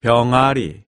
병아리.